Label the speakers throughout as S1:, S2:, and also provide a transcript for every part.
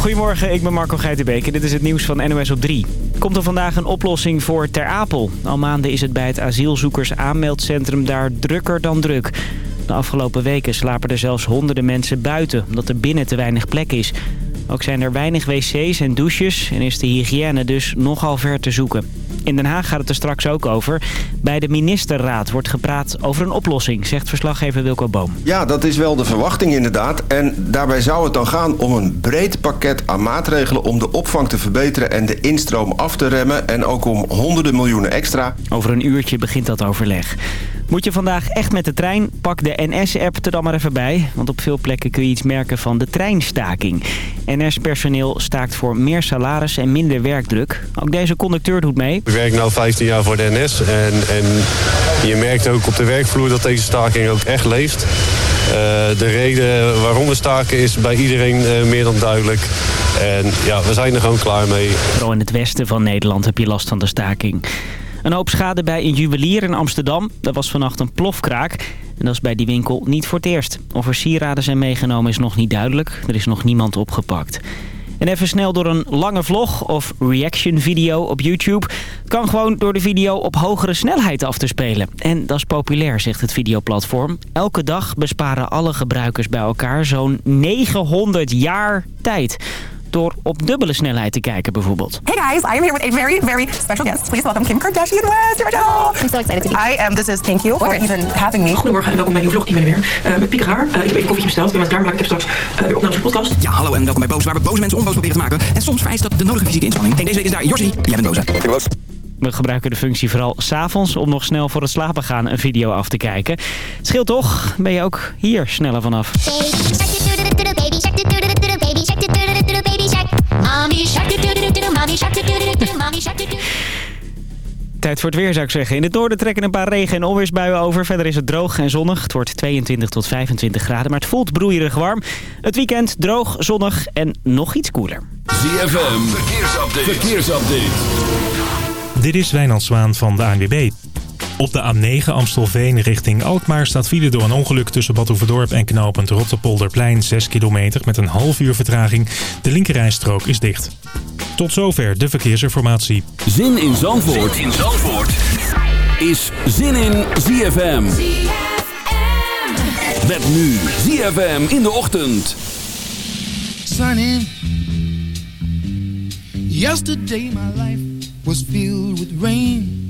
S1: Goedemorgen, ik ben Marco Geitenbeek en dit is het nieuws van NOS op 3. Komt er vandaag een oplossing voor Ter Apel? Al maanden is het bij het asielzoekers aanmeldcentrum daar drukker dan druk. De afgelopen weken slapen er zelfs honderden mensen buiten, omdat er binnen te weinig plek is. Ook zijn er weinig wc's en douches en is de hygiëne dus nogal ver te zoeken. In Den Haag gaat het er straks ook over. Bij de ministerraad wordt gepraat over een oplossing, zegt verslaggever Wilco Boom.
S2: Ja, dat is wel de verwachting inderdaad. En daarbij zou het dan gaan om een breed pakket aan maatregelen... om de opvang te verbeteren en de instroom af te remmen... en ook om honderden miljoenen extra.
S1: Over een uurtje begint dat overleg. Moet je vandaag echt met de trein? Pak de NS-app er dan maar even bij. Want op veel plekken kun je iets merken van de treinstaking. NS-personeel staakt voor meer salaris en minder werkdruk. Ook deze conducteur doet mee.
S3: Ik werk nu 15 jaar voor de NS. En, en je merkt ook op de werkvloer dat deze staking ook echt leeft. Uh, de reden waarom we staken is bij iedereen uh, meer dan duidelijk. En ja, we zijn er gewoon klaar mee.
S1: Vooral in het westen van Nederland heb je last van de staking. Een hoop schade bij een juwelier in Amsterdam. Er was vannacht een plofkraak. En dat is bij die winkel niet voor het eerst. Of er sieraden zijn meegenomen is nog niet duidelijk. Er is nog niemand opgepakt. En even snel door een lange vlog of reaction video op YouTube. Kan gewoon door de video op hogere snelheid af te spelen. En dat is populair, zegt het videoplatform. Elke dag besparen alle gebruikers bij elkaar zo'n 900 jaar tijd door op dubbele snelheid te kijken bijvoorbeeld.
S4: Hey guys, I am here with a very, very special guest. Please welcome Kim Kardashian West.
S5: I'm so excited to be
S4: I am, this is, thank you for even having me.
S6: Goedemorgen en welkom bij een nieuwe vlog. Ik ben er weer. Uh, met Pieter Haar. Uh, ik heb even koffietje besteld. Ik ben met klaar, maar ik heb straks uh, weer opnames voor de podcast.
S7: Ja, hallo en welkom bij Boos, waar we boze mensen onboos proberen te maken. En soms vereist dat de nodige fysieke inspanning. En deze week is daar Jorsi. Jij bent boze.
S2: Ik was...
S1: We gebruiken de functie vooral s'avonds om nog snel voor het slapen gaan een video af te kijken. Het scheelt toch, ben je ook hier sneller vanaf. Tijd voor het weer zou ik zeggen. In het noorden trekken een paar regen- en onweersbuien over. Verder is het droog en zonnig. Het wordt 22 tot 25 graden, maar het voelt broeierig warm. Het weekend droog, zonnig en nog iets koeler.
S8: ZFM, verkeersupdate. verkeersupdate.
S9: Dit is Wijnand Zwaan van de ANWB. Op de A9 Amstelveen richting Alkmaar staat file door een ongeluk tussen Badhoevedorp en knooppunt Rotterpolderplein 6 kilometer met een half uur vertraging. De linkerrijstrook is dicht. Tot zover de verkeersinformatie.
S8: Zin in Zandvoort, zin in Zandvoort. is Zin in ZFM. Met nu ZFM in de ochtend.
S10: Sunny. Yesterday my life was filled with rain.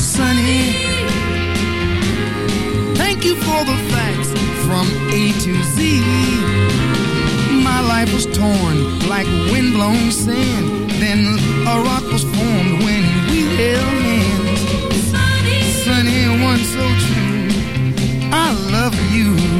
S10: Sunny. Thank you for the facts from A to Z. My life was torn like windblown sand. Then a rock was formed when we held hands. Sunny, Sunny one so true. I love you.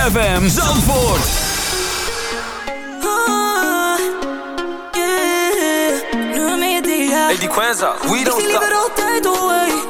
S11: ZFM Zandvoort.
S12: Hey, die we don't stop.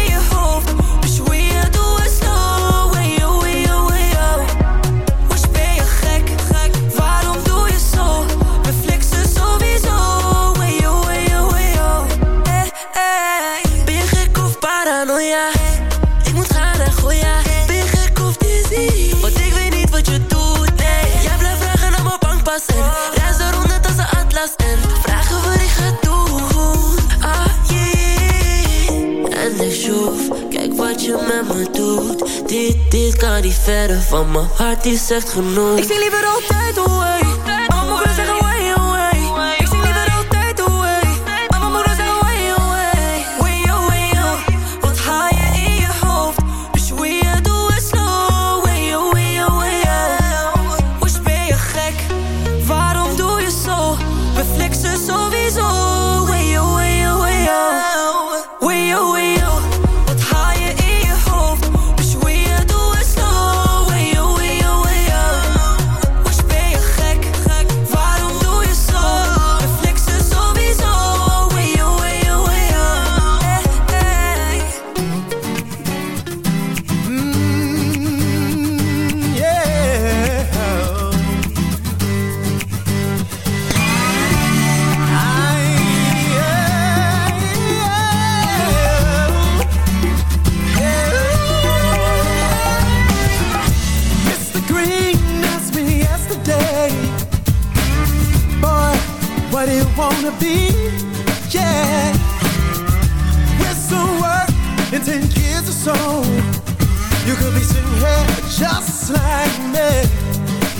S12: Ik moet gaan en gooien. Ben je gek of dizzy? Want ik weet niet wat je doet, nee. Jij blijft vragen naar mijn bankpas en reis de ronde als een atlas en vragen wat ik ga doen. Ah, yeah. En ik schroef, kijk wat je met me doet. Dit, dit kan niet verder van mijn hart, die zegt genoeg. Ik zie liever altijd away.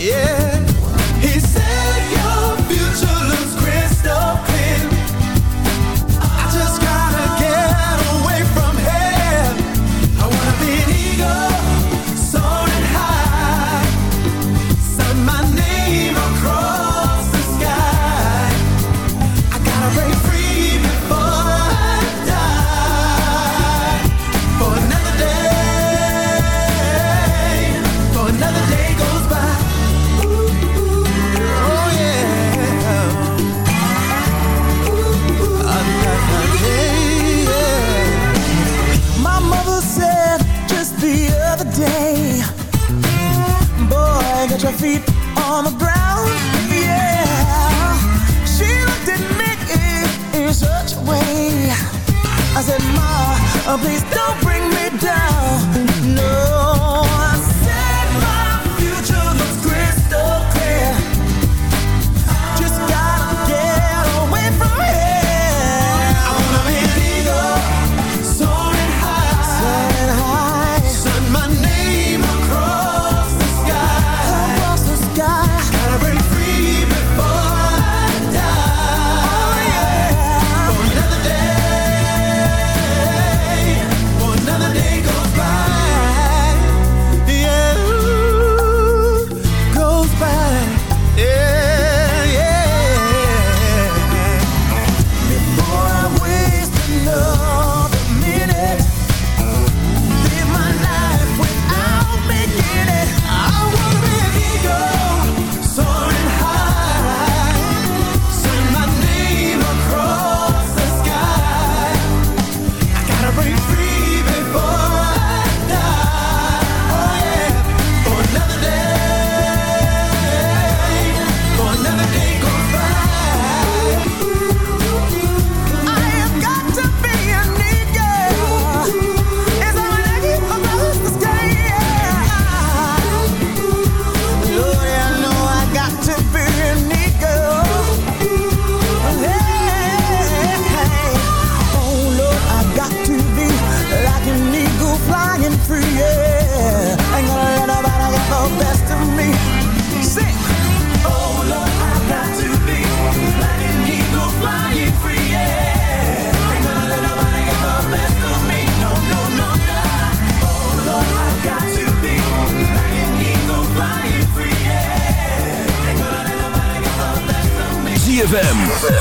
S8: Yeah, uh, please don't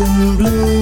S8: and
S13: blue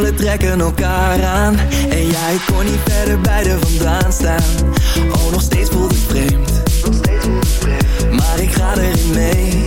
S5: molen trekken elkaar aan. En jij kon niet verder bij vandaan staan. Oh, nog steeds voelt het vreemd. Maar ik ga erin mee.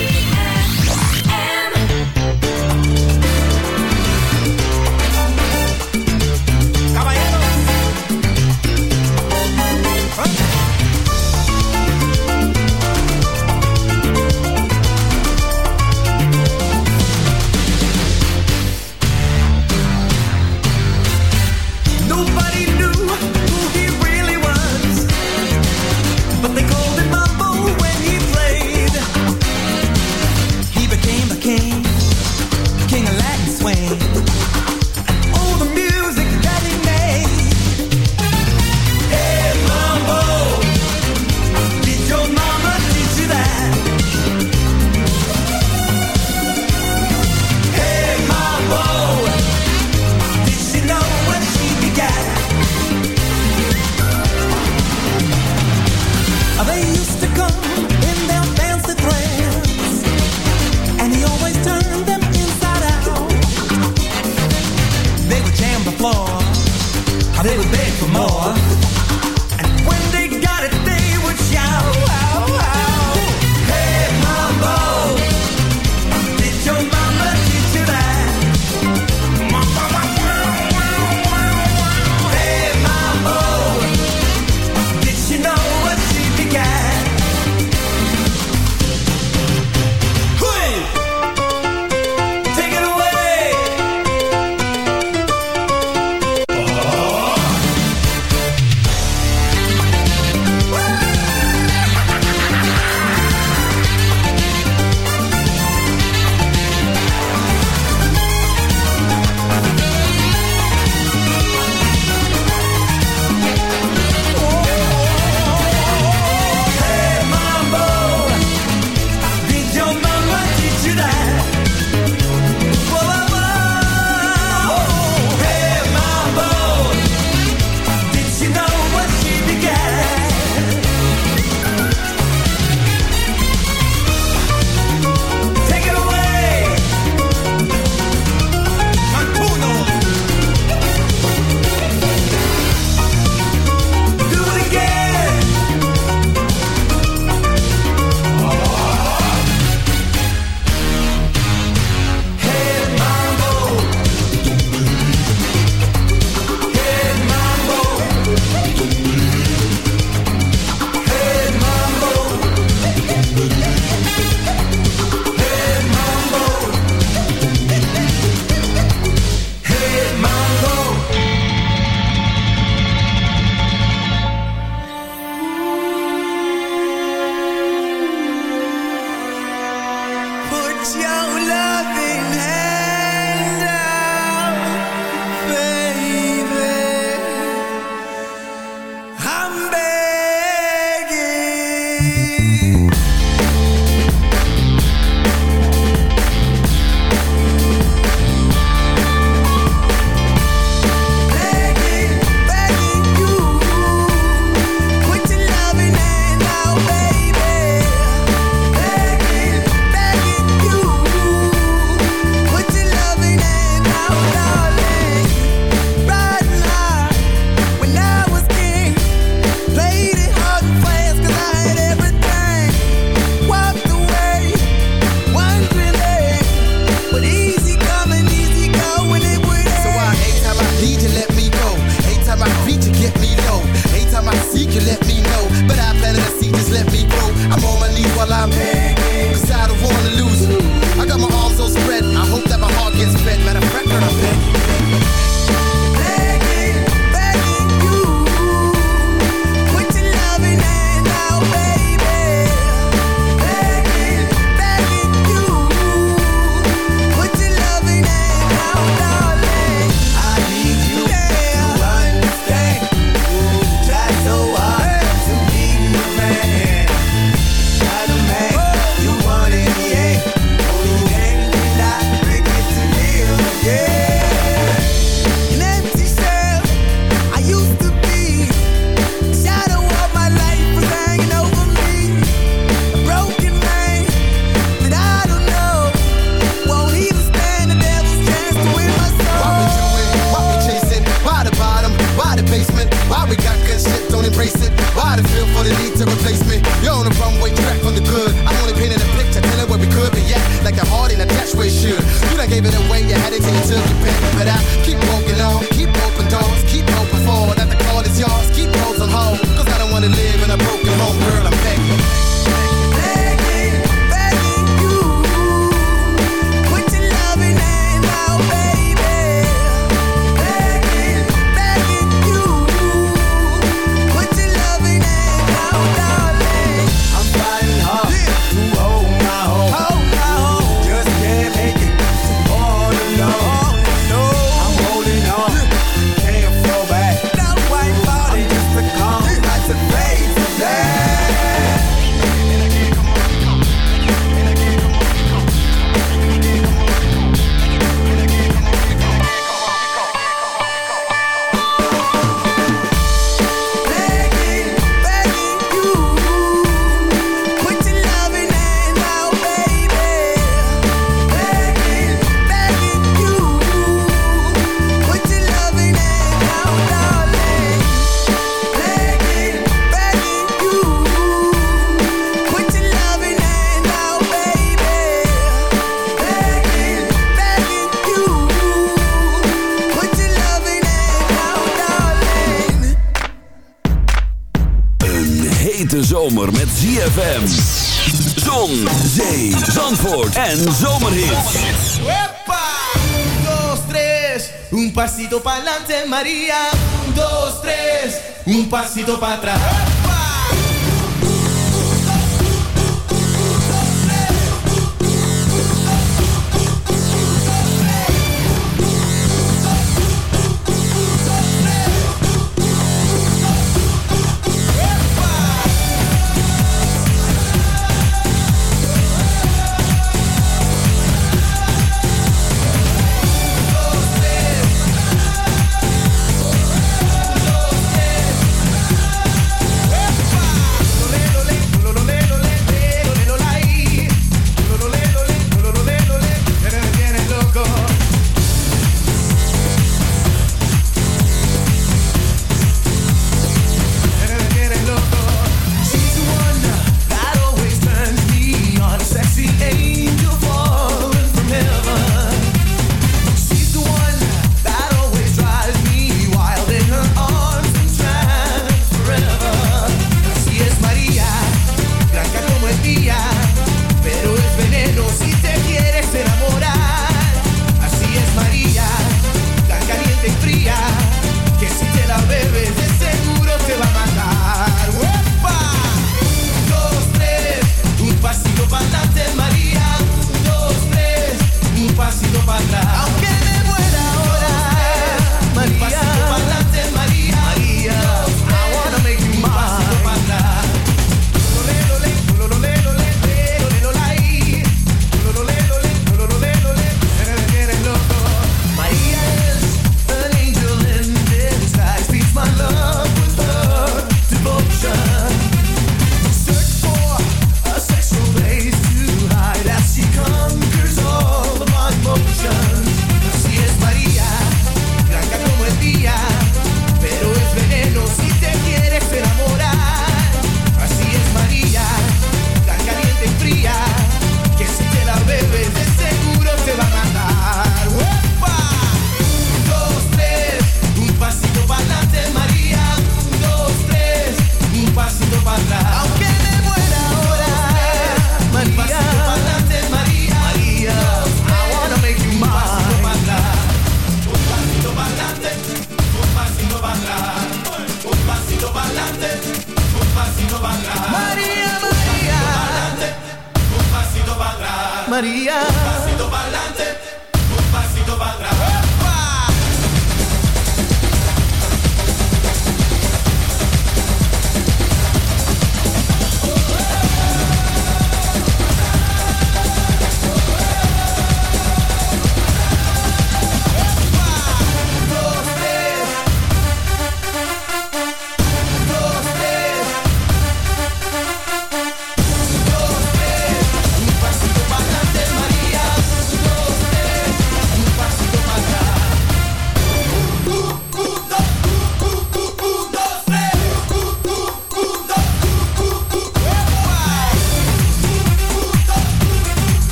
S8: ZFM. Zon, zee, zandvoort en zomerhit.
S5: Epa! 1, 2, un pasito pa'lante Maria. 1, 2, 3, un pasito para atrás.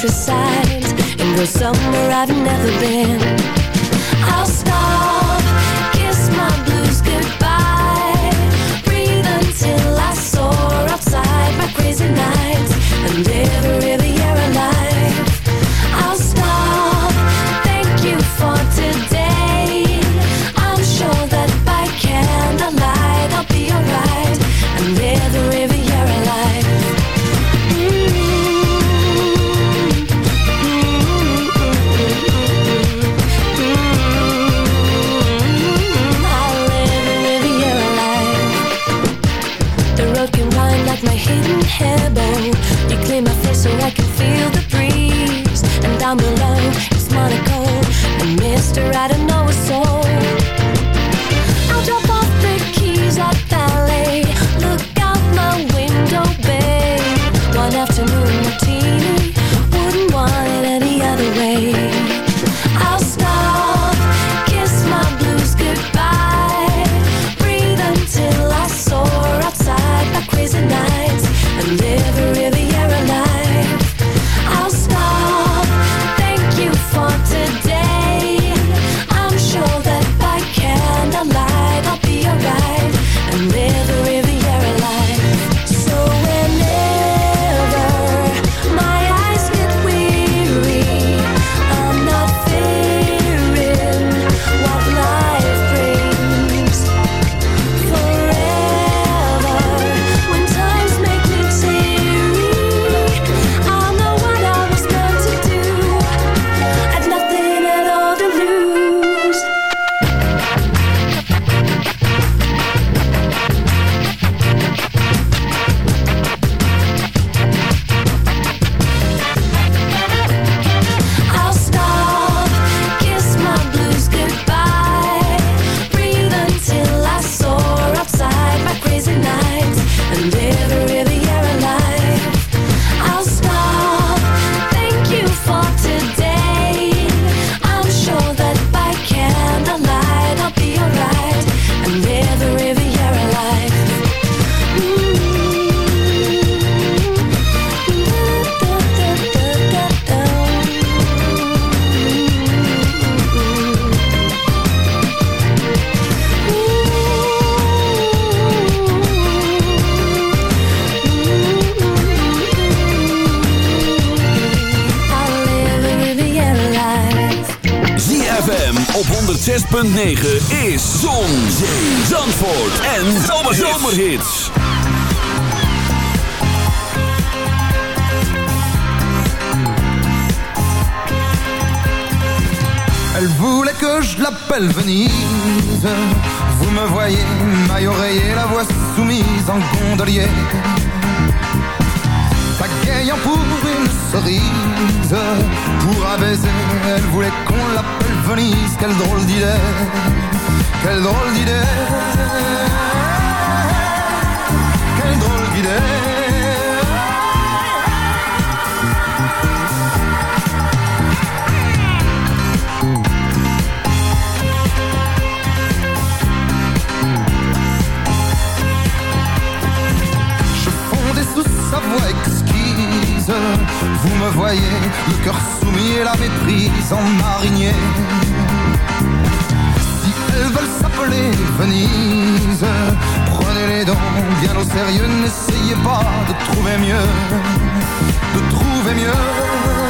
S12: countryside and go somewhere I've never been. I'll stop, kiss my blues goodbye, breathe until I soar outside my crazy nights and every To at
S14: Si elles veulent s'appeler Venise, prenez-les donc bien au sérieux, n'essayez pas de trouver mieux, de trouver mieux.